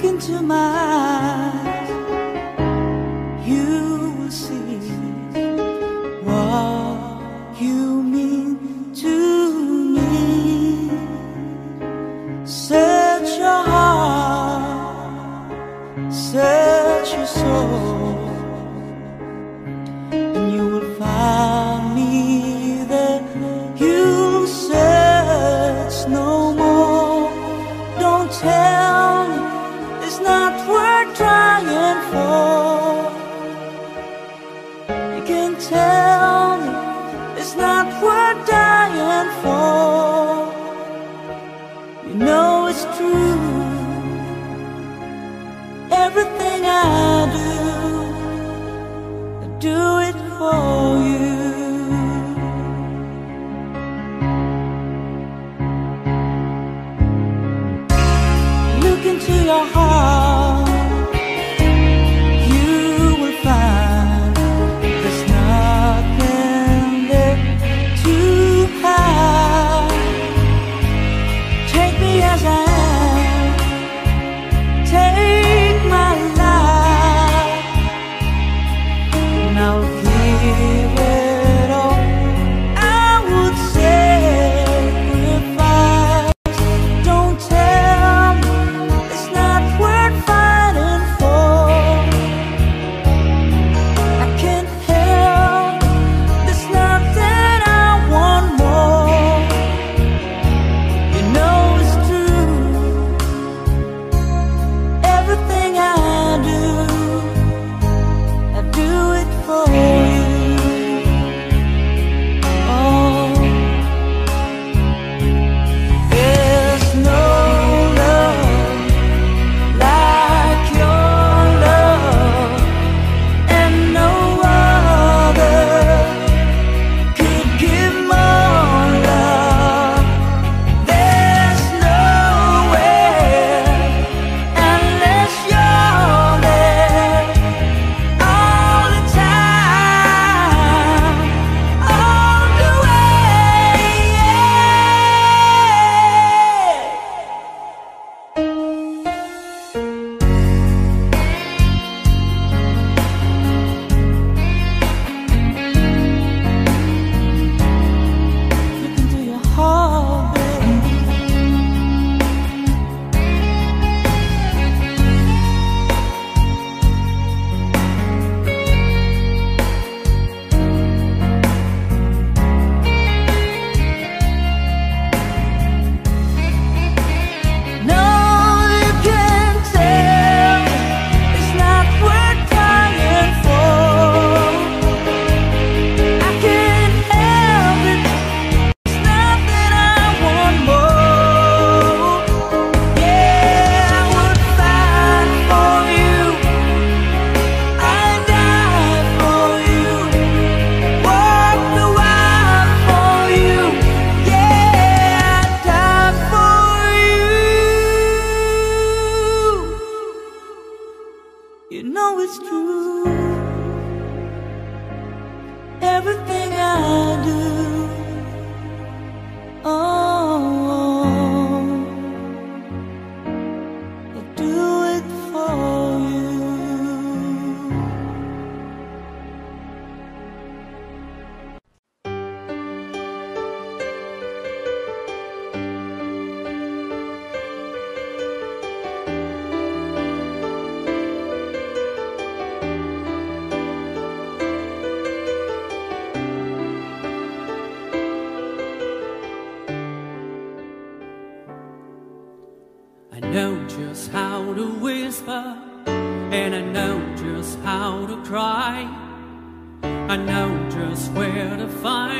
Set my heart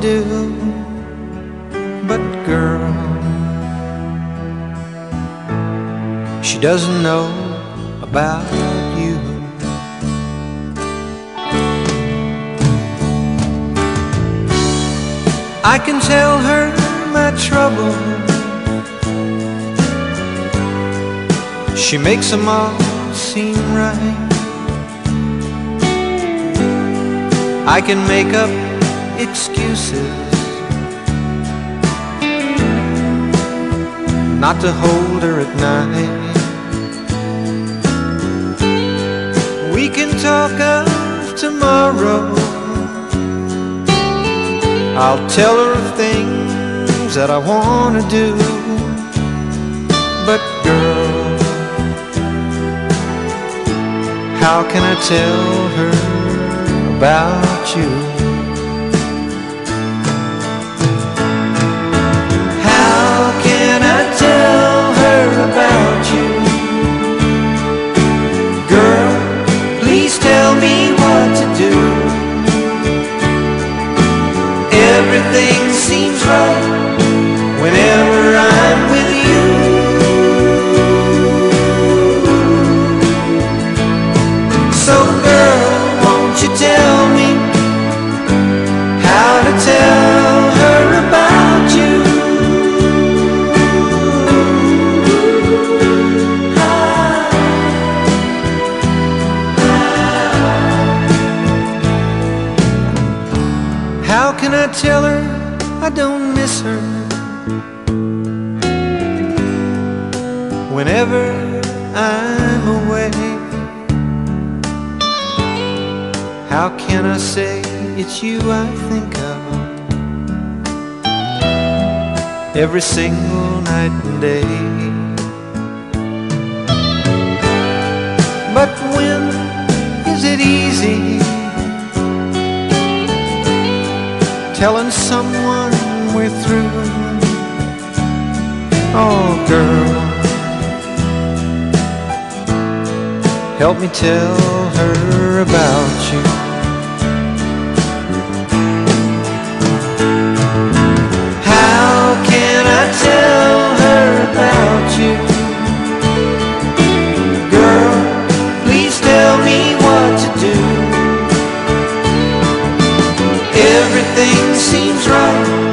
do. But girl she doesn't know about you. I can tell her my trouble. She makes them all seem right. I can make up excuses not to hold her at night. We can talk of tomorrow. I'll tell her of things that I want to do. But girl, how can I tell her about you? tell me what to do. Everything seems right. you I think of every single night and day. But when is it easy telling someone we're through? Oh, girl. Help me tell her about you me what to do. Everything seems right.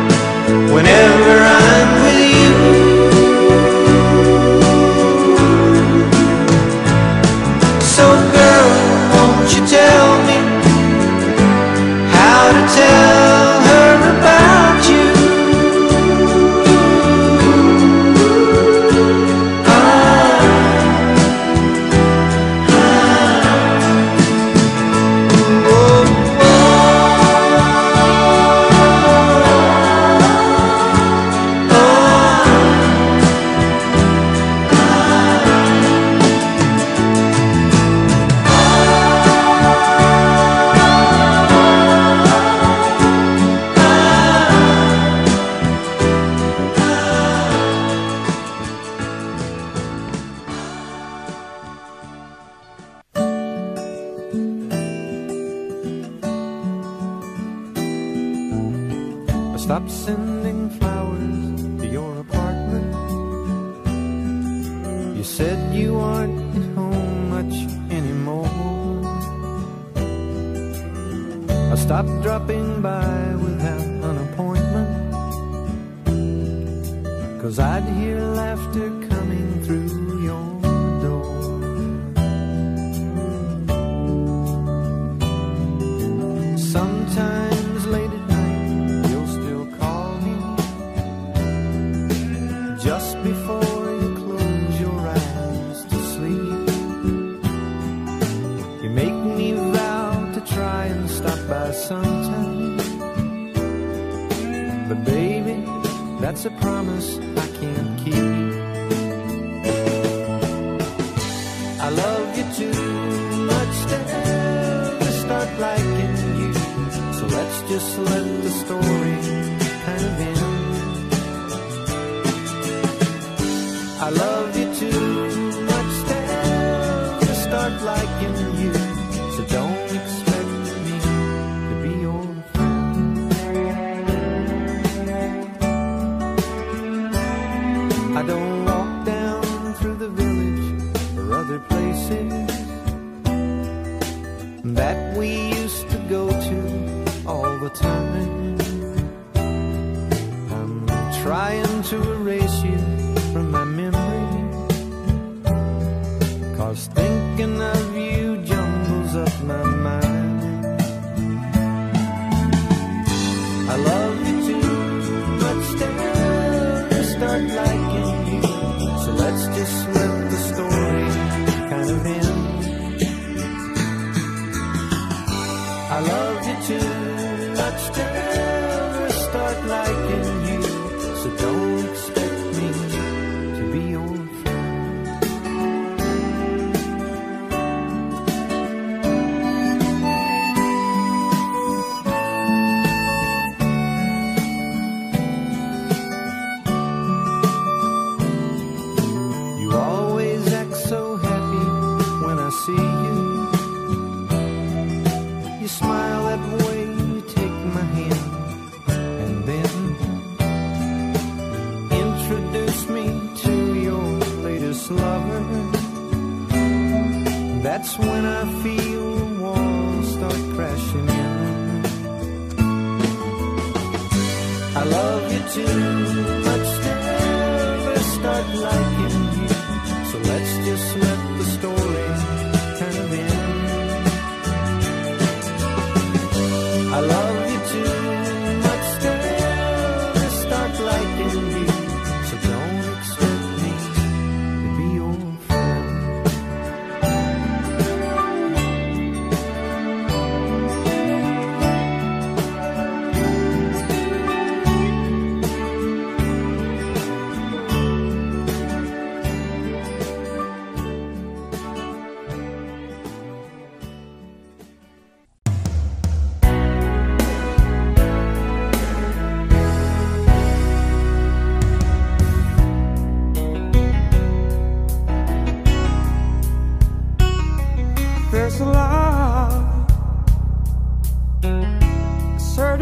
the time. I'm trying to erase you from my memory. Cause thinking of That's when I feel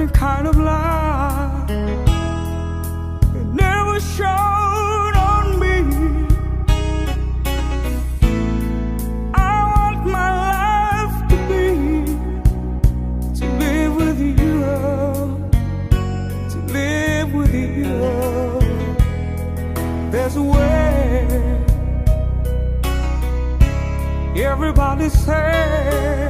different kind of light It never shone on me. I want my life to be To live with you To live with you. There's a way Everybody says.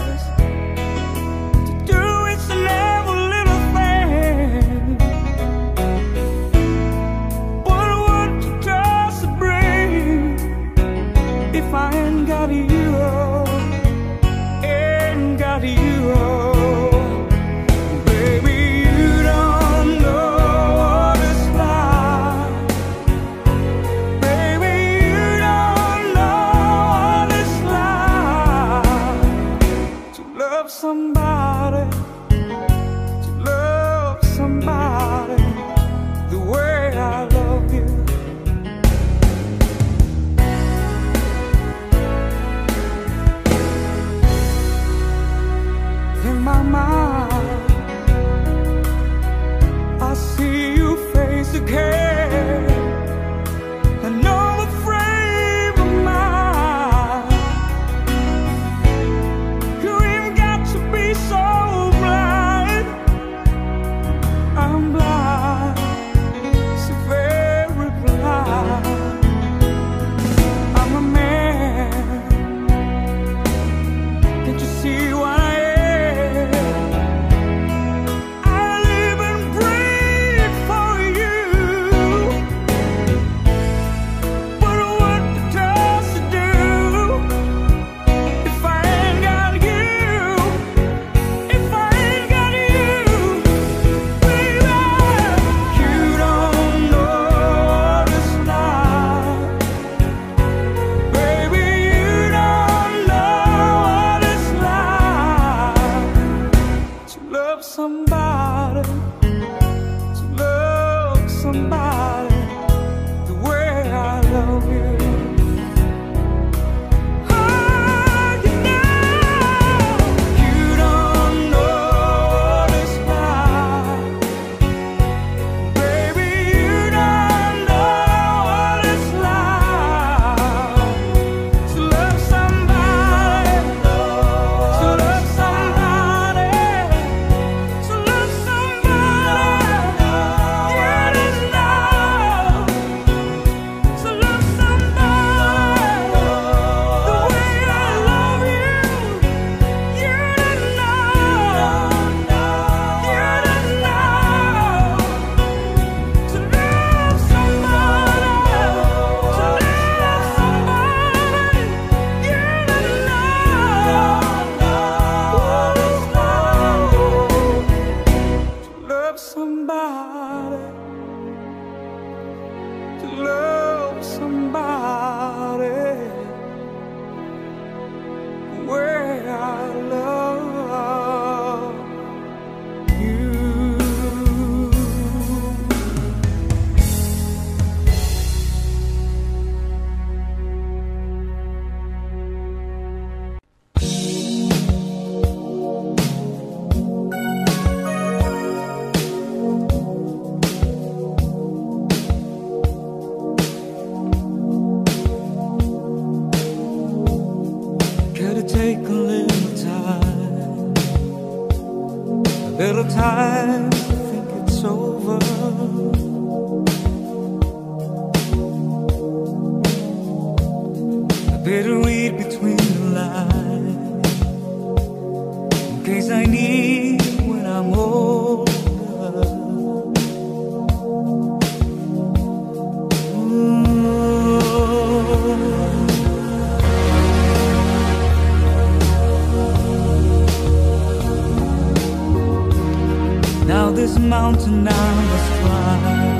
mountain I must climb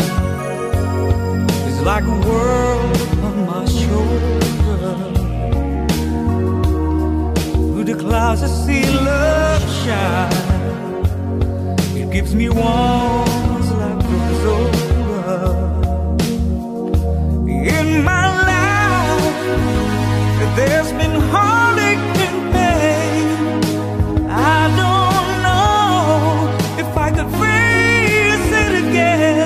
is like a world upon my shoulder. Through the clouds I see love shine. It gives me warmth like life grows. In my life, there's been heart. again.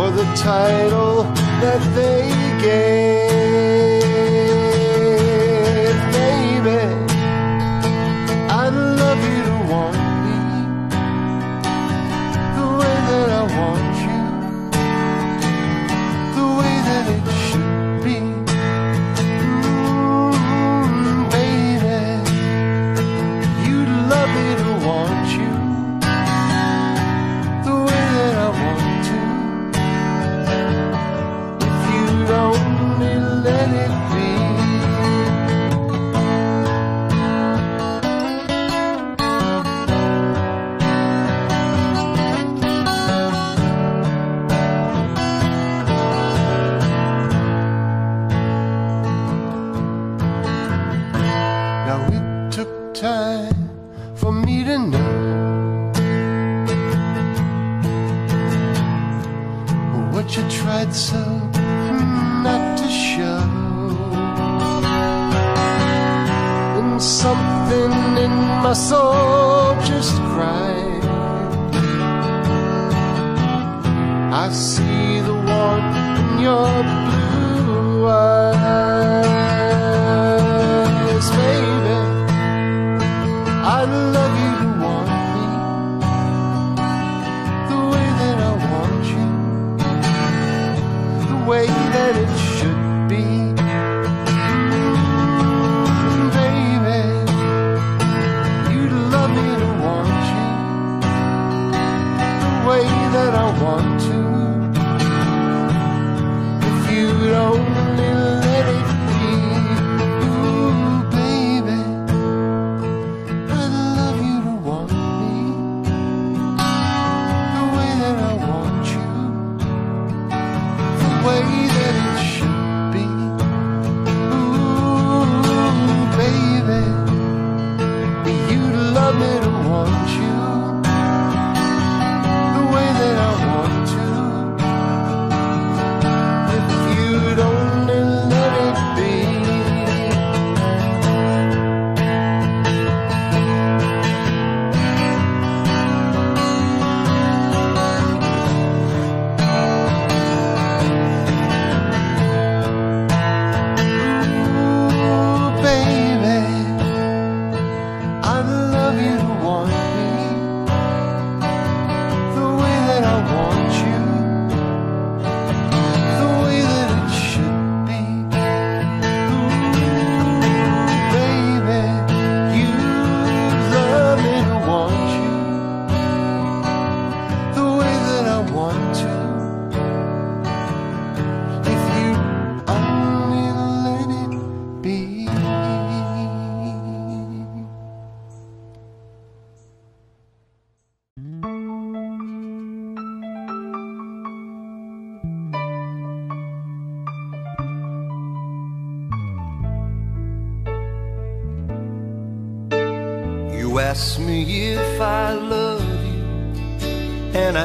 For the title that they gave,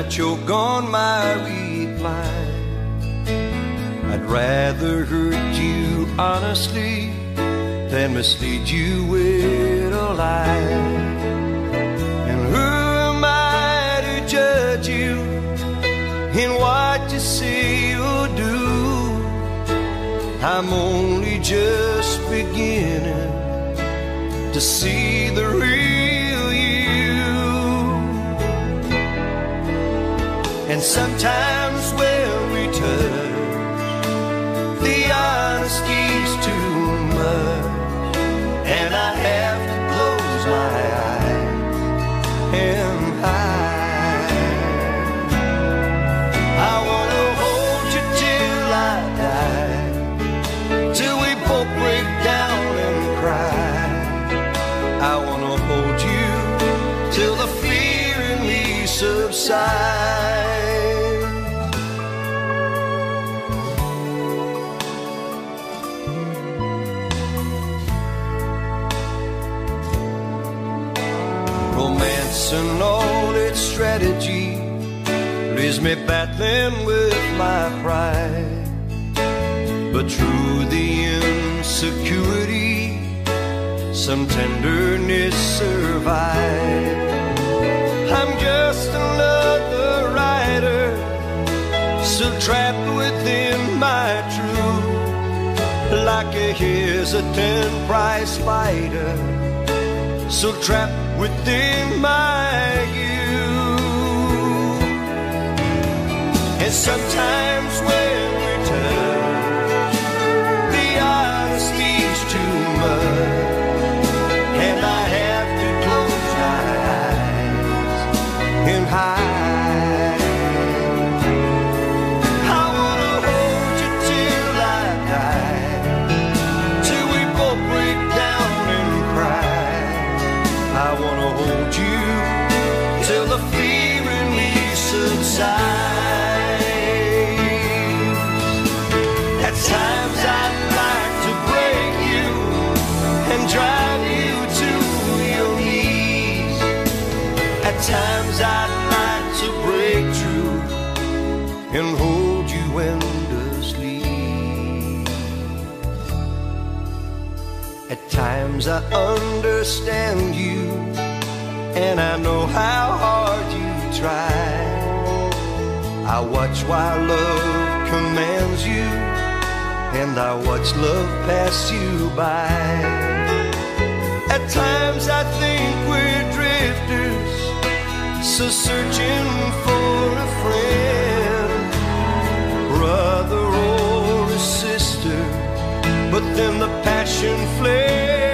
and you're gone, my reply. I'd rather hurt you honestly than mislead you with a lie. And who am I to judge you in what you say or do? I'm only just beginning to see the real And sometimes when we touch, the honesty's too much, and I have to close my eyes and hide. I wanna hold you till I die, till we both break down and cry. I wanna hold you till the fear in me subsides. Strategy leaves me battling with my pride. But through the insecurity, some tenderness survive. I'm just another rider, still trapped within my truth, like a hesitant prize fighter, so trapped within my youth. Sometimes when we touch, the honesty's too much, and I have to close my eyes and hide. Times I understand you, and I know how hard you try. I watch while love commands you, and I watch love pass you by. At times I think we're drifters, so searching for a friend, brother or a sister. But then the passion flares